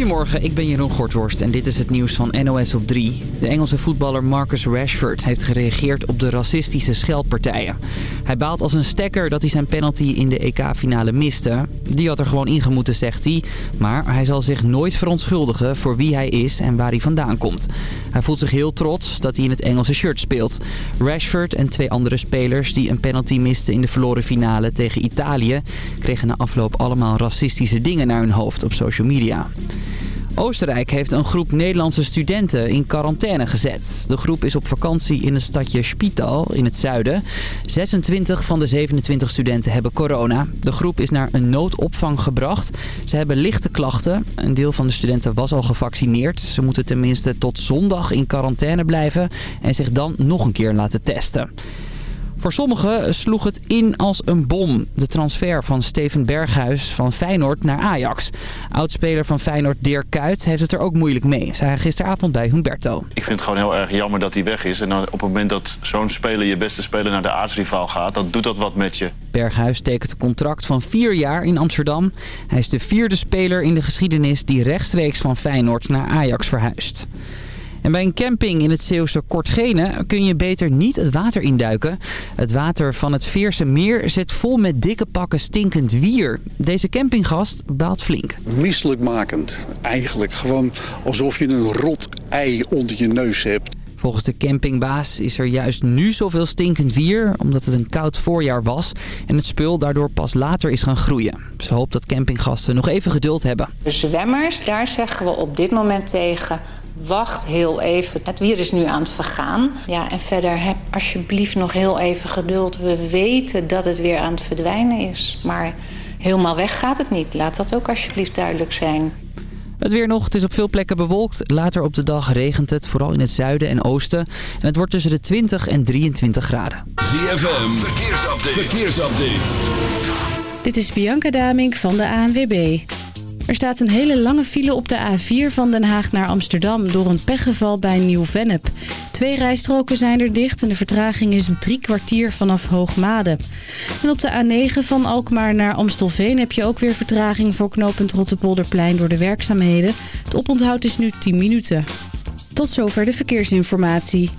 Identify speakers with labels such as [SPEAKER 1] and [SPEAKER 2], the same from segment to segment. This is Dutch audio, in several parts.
[SPEAKER 1] Goedemorgen, ik ben Jeroen Gortworst en dit is het nieuws van NOS op 3. De Engelse voetballer Marcus Rashford heeft gereageerd op de racistische scheldpartijen. Hij baalt als een stekker dat hij zijn penalty in de EK-finale miste. Die had er gewoon ingemoeten, zegt hij. Maar hij zal zich nooit verontschuldigen voor wie hij is en waar hij vandaan komt. Hij voelt zich heel trots dat hij in het Engelse shirt speelt. Rashford en twee andere spelers die een penalty misten in de verloren finale tegen Italië... kregen na afloop allemaal racistische dingen naar hun hoofd op social media. Oostenrijk heeft een groep Nederlandse studenten in quarantaine gezet. De groep is op vakantie in het stadje Spital in het zuiden. 26 van de 27 studenten hebben corona. De groep is naar een noodopvang gebracht. Ze hebben lichte klachten. Een deel van de studenten was al gevaccineerd. Ze moeten tenminste tot zondag in quarantaine blijven en zich dan nog een keer laten testen. Voor sommigen sloeg het in als een bom. De transfer van Steven Berghuis van Feyenoord naar Ajax. Oudspeler van Feyenoord Dirk Kuyt heeft het er ook moeilijk mee. Zei hij gisteravond bij Humberto.
[SPEAKER 2] Ik vind het gewoon heel erg jammer dat hij weg is. En op het moment dat zo'n speler, je beste speler, naar de aartsrivaal gaat... dan doet dat wat met je.
[SPEAKER 1] Berghuis tekent een contract van vier jaar in Amsterdam. Hij is de vierde speler in de geschiedenis die rechtstreeks van Feyenoord naar Ajax verhuist. En bij een camping in het Zeeuwse Kortgene kun je beter niet het water induiken. Het water van het Veerse meer zit vol met dikke pakken stinkend wier. Deze campinggast baalt flink.
[SPEAKER 3] Misselijkmakend. Eigenlijk gewoon alsof je een rot ei onder je neus hebt.
[SPEAKER 1] Volgens de campingbaas is er juist nu zoveel stinkend wier... omdat het een koud voorjaar was... en het spul daardoor pas later is gaan groeien. Ze hoopt dat campinggasten nog even geduld hebben.
[SPEAKER 4] De zwemmers, daar zeggen we op dit moment tegen wacht heel even. Het wier is nu aan het vergaan. Ja, en verder heb alsjeblieft nog heel even geduld. We weten dat het weer aan het verdwijnen is. Maar helemaal weg gaat het niet. Laat dat ook alsjeblieft duidelijk zijn.
[SPEAKER 1] Het weer nog. Het is op veel plekken bewolkt. Later op de dag regent het, vooral in het zuiden en oosten. En het wordt tussen de 20 en 23 graden.
[SPEAKER 5] ZFM, verkeersupdate. verkeersupdate.
[SPEAKER 6] Dit is Bianca Damink van de ANWB. Er staat een hele lange file op de A4 van Den Haag naar Amsterdam... door een pechgeval bij Nieuw-Vennep. Twee rijstroken zijn er dicht en de vertraging is drie kwartier vanaf Hoogmade. En op de A9 van Alkmaar naar Amstelveen heb je ook weer vertraging... voor knooppunt Rottepolderplein door de werkzaamheden. Het oponthoud is nu 10 minuten. Tot zover de verkeersinformatie.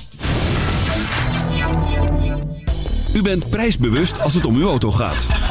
[SPEAKER 5] U bent prijsbewust als het om uw auto gaat.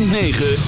[SPEAKER 7] 106.9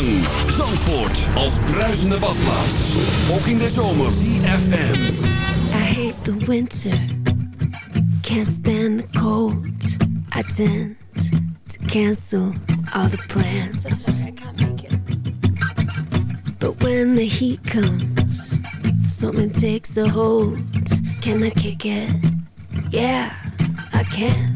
[SPEAKER 7] Lang. Zandvoort als bruisende badplaats. Ook in de zomer. CFM.
[SPEAKER 8] I hate the winter, can't stand the cold. I tend to cancel all the plans. But when the heat comes, something takes a hold. Can I kick it? Yeah, I can.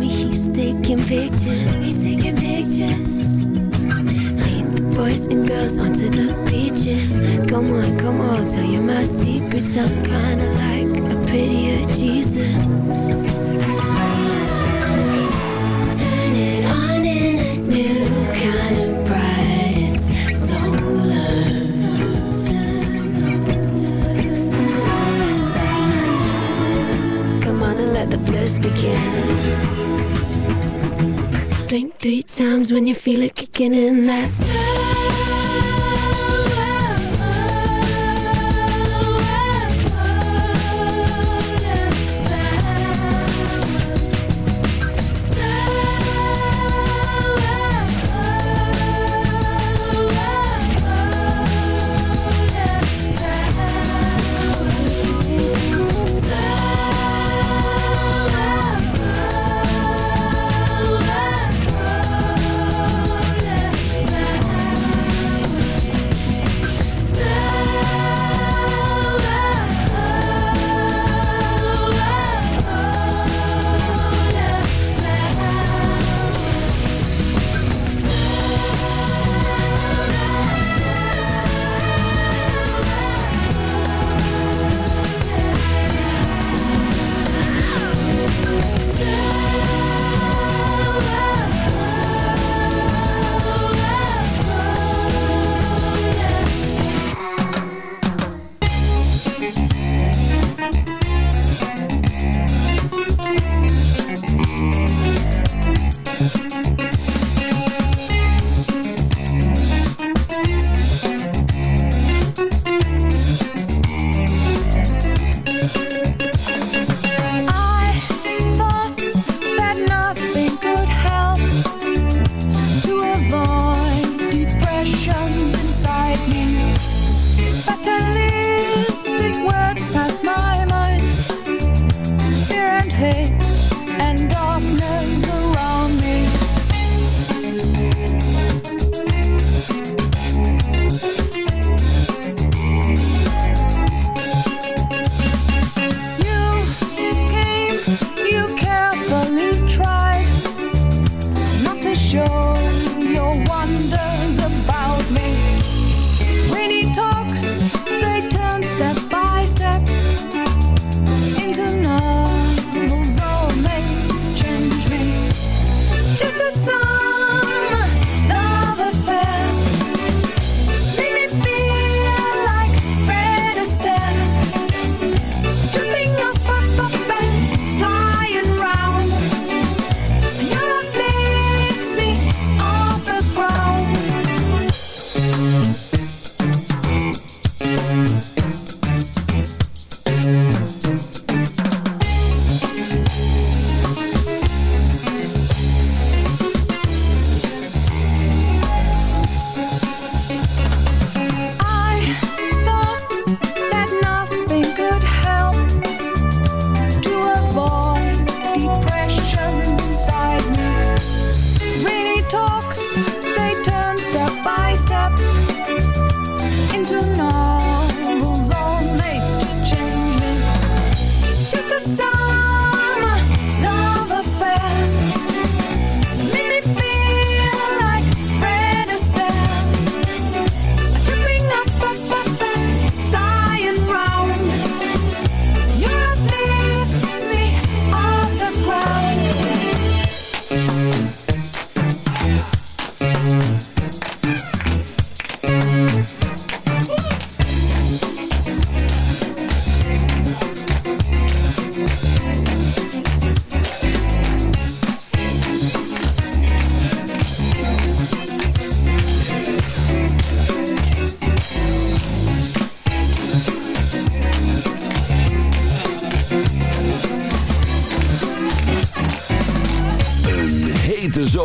[SPEAKER 8] me taking pictures. He's taking pictures. Lead the boys and girls onto the beaches. Come on, come on, tell you my secrets. I'm kinda like a prettier Jesus. you feel it kicking in
[SPEAKER 9] that sun. stick words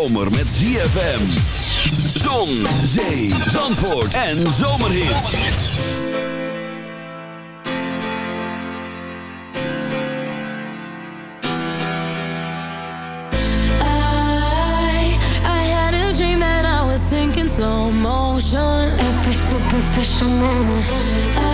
[SPEAKER 7] zomer met ZFM. Zon, zee, zandvoort en zomerhit.
[SPEAKER 10] I, I had a dream that I was sinking slow motion. Every superficial moment. I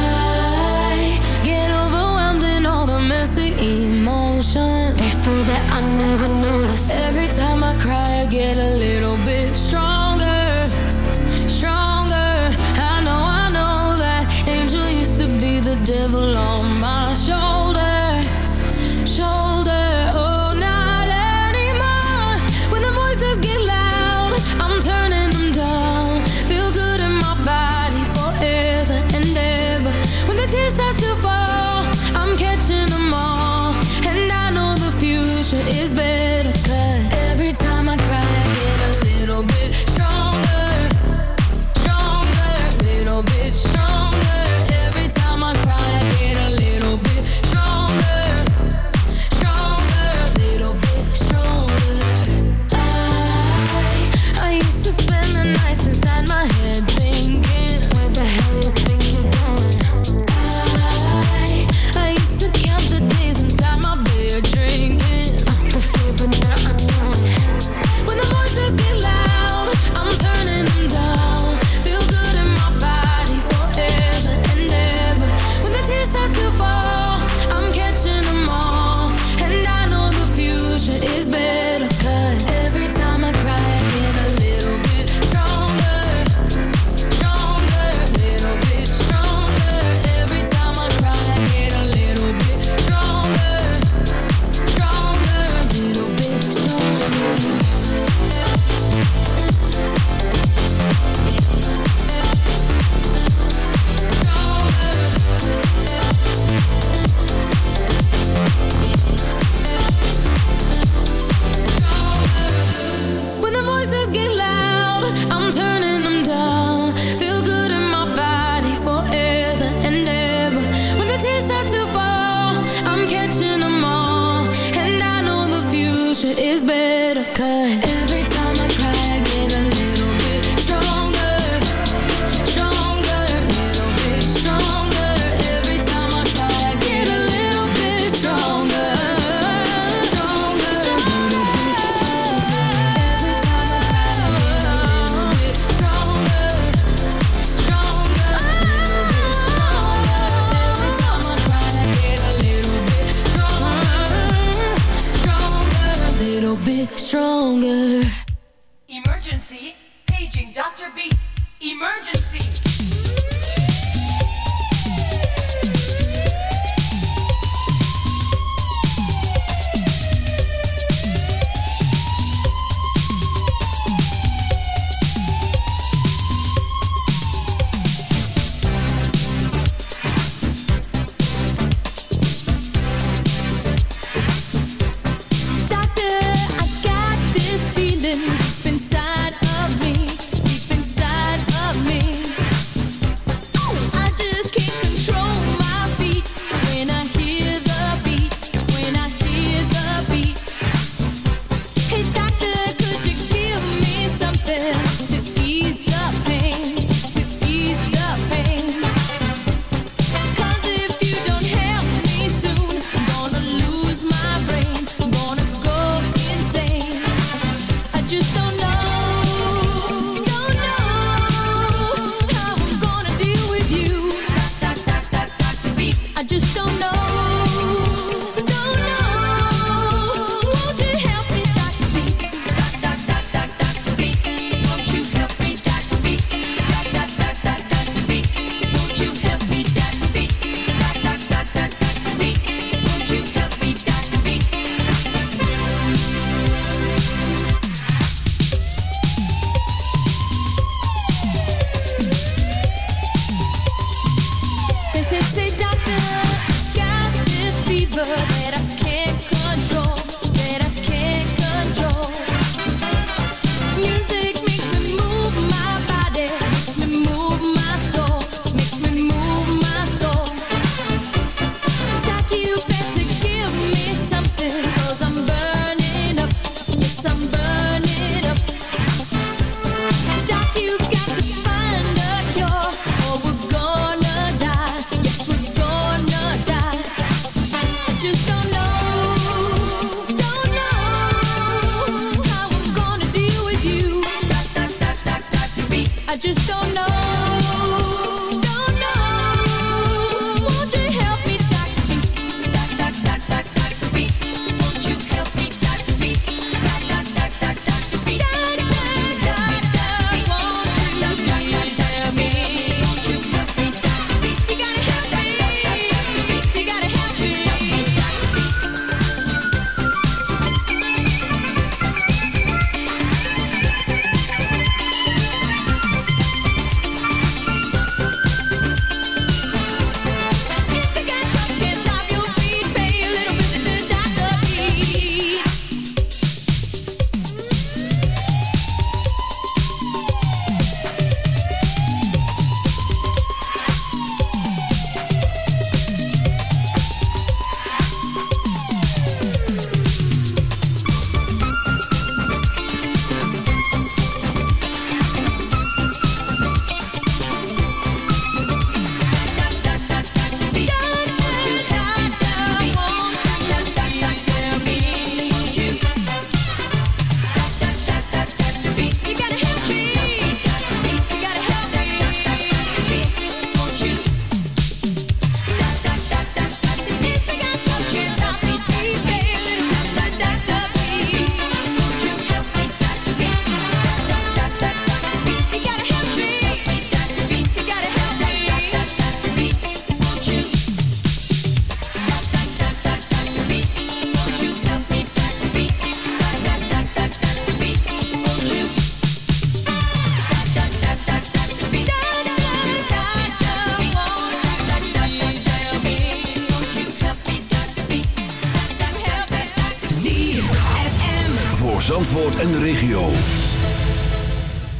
[SPEAKER 7] En de regio.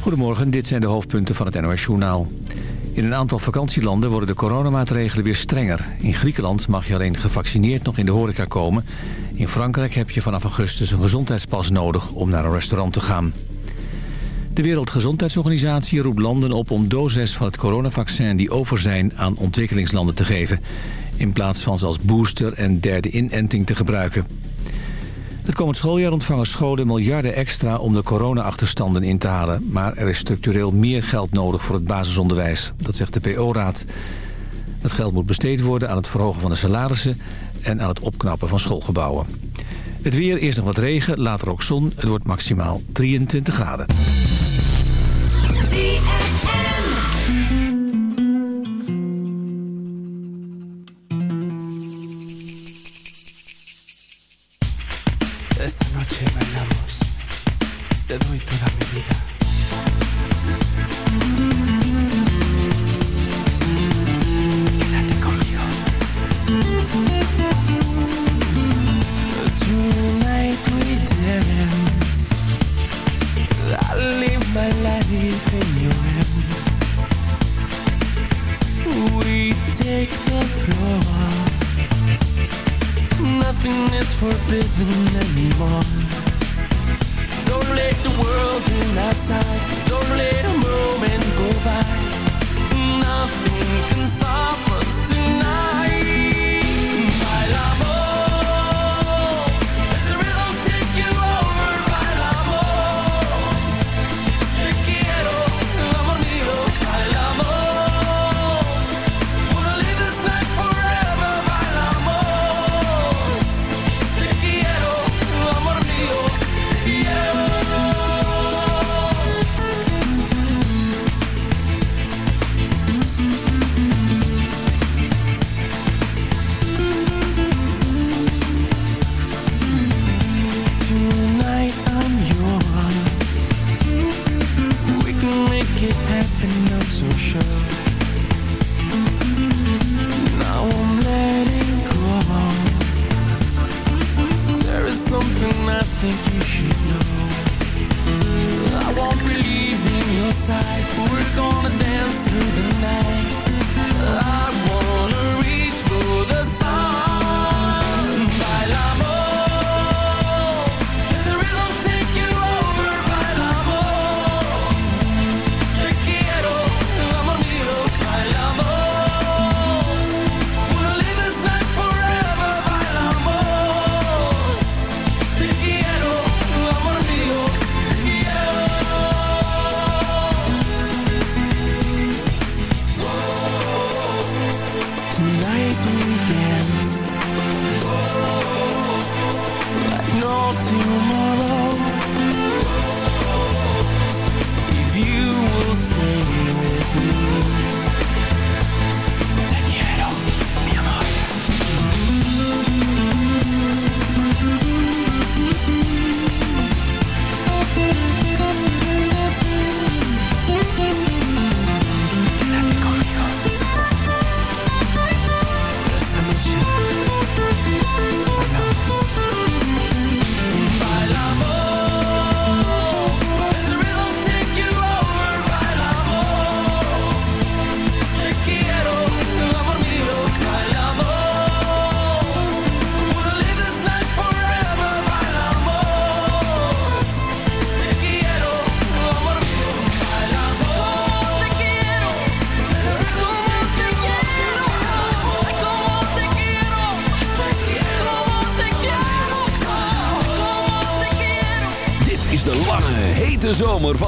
[SPEAKER 11] Goedemorgen, dit zijn de hoofdpunten van het NOS-journaal. In een aantal vakantielanden worden de coronamaatregelen weer strenger. In Griekenland mag je alleen gevaccineerd nog in de horeca komen. In Frankrijk heb je vanaf augustus een gezondheidspas nodig om naar een restaurant te gaan. De Wereldgezondheidsorganisatie roept landen op om doses van het coronavaccin die over zijn aan ontwikkelingslanden te geven. In plaats van ze als booster en derde inenting te gebruiken. Het komend schooljaar ontvangen scholen miljarden extra om de corona-achterstanden in te halen. Maar er is structureel meer geld nodig voor het basisonderwijs. Dat zegt de PO-raad. Het geld moet besteed worden aan het verhogen van de salarissen en aan het opknappen van schoolgebouwen. Het weer, eerst nog wat regen, later ook zon. Het wordt maximaal 23 graden.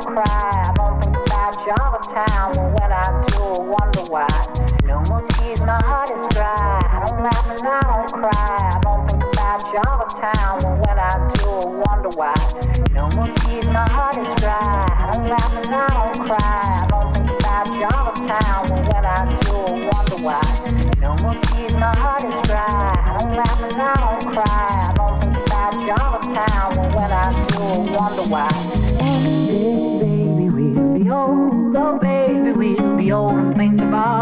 [SPEAKER 6] don't cry. I don't think about you all the time. Well, when I do, I wonder why. No more tears, my heart is dry. I don't laugh and I don't cry. I don't think about you all the time. Well, when I do, I wonder why. No more tears, my heart is dry. I don't laugh and I don't cry. I don't think about you all the time. Well, when I do, I wonder why. No more tears, my heart is dry. I don't laugh and I don't cry. I don't think about you all the time. Well, when I do, I wonder why.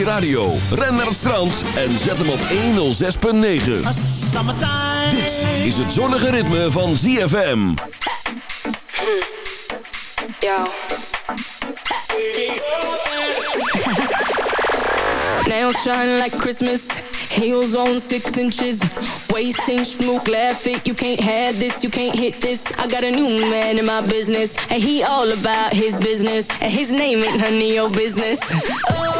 [SPEAKER 5] je radio, ren naar het strand en zet hem op 106.9. Dit is het zonnige ritme van ZFM.
[SPEAKER 12] Yo. Nails shine like Christmas. Heels on six inches. Waist inch, smooth, glad fit. You can't have this, you can't hit this. I got a new man in my business. And he all about his business. And his name ain't none of your business. Oh,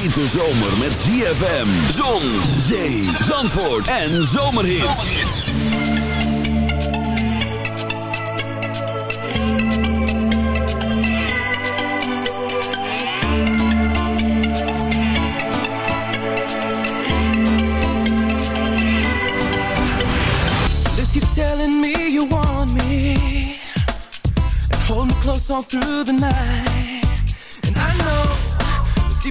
[SPEAKER 12] hete
[SPEAKER 5] zomer met ZFM, zon, zee, zandvoort en Zomerhit.
[SPEAKER 11] Let's keep telling me you want me, and hold me close all through the night.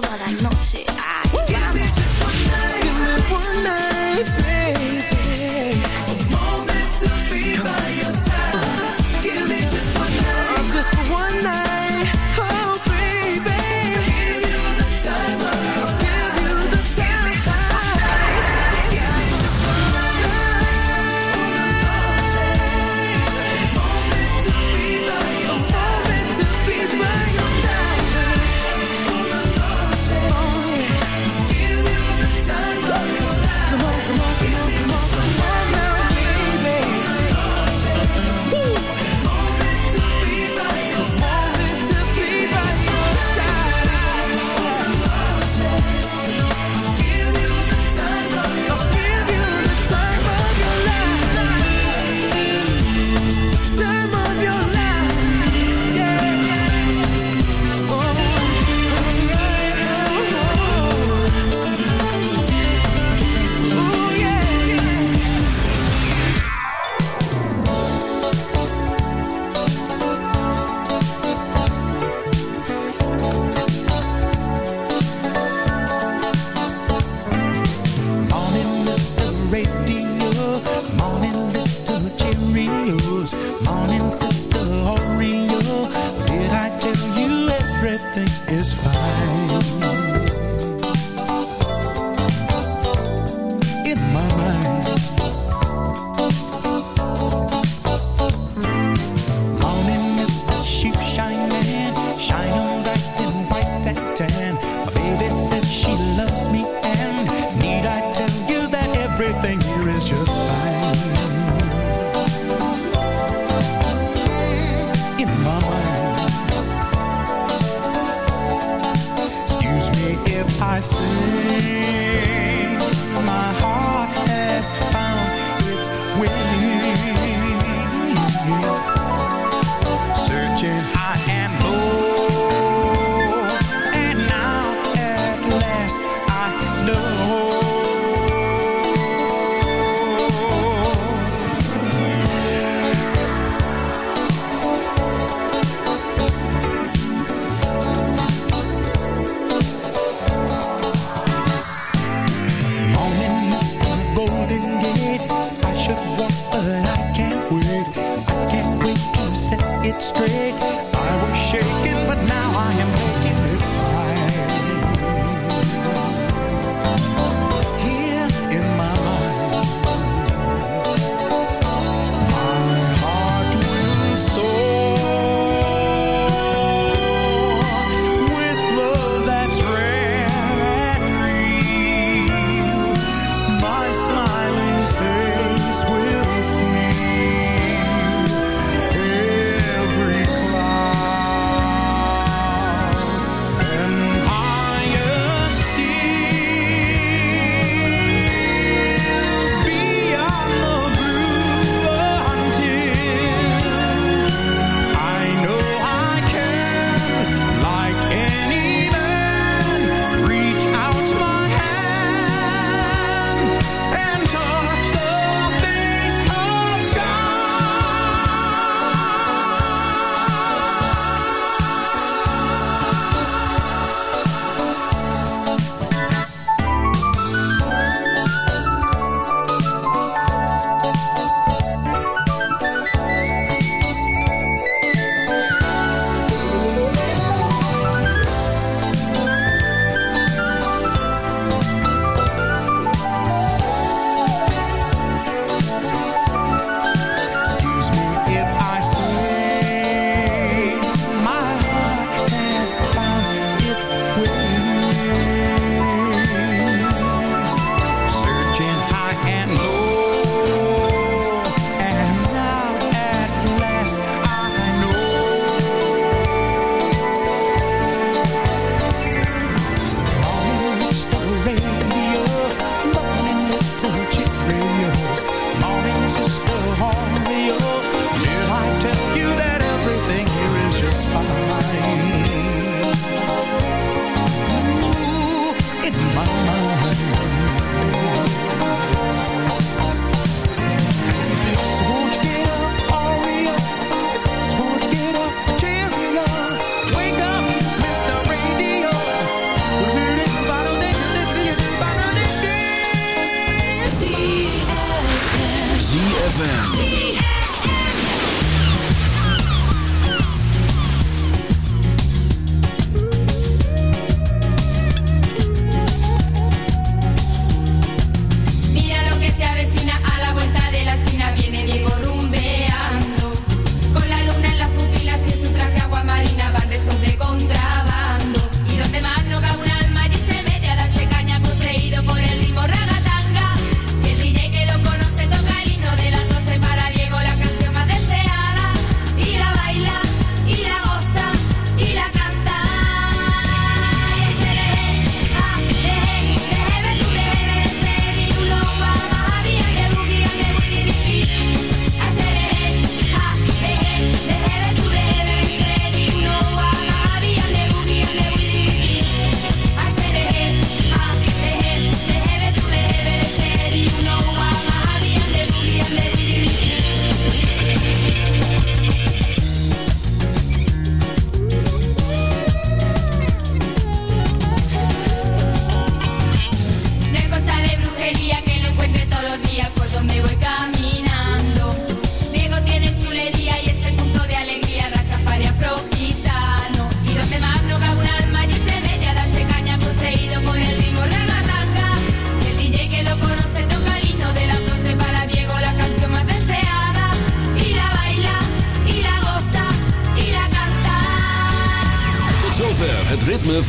[SPEAKER 11] But I
[SPEAKER 13] know.
[SPEAKER 5] ZFM.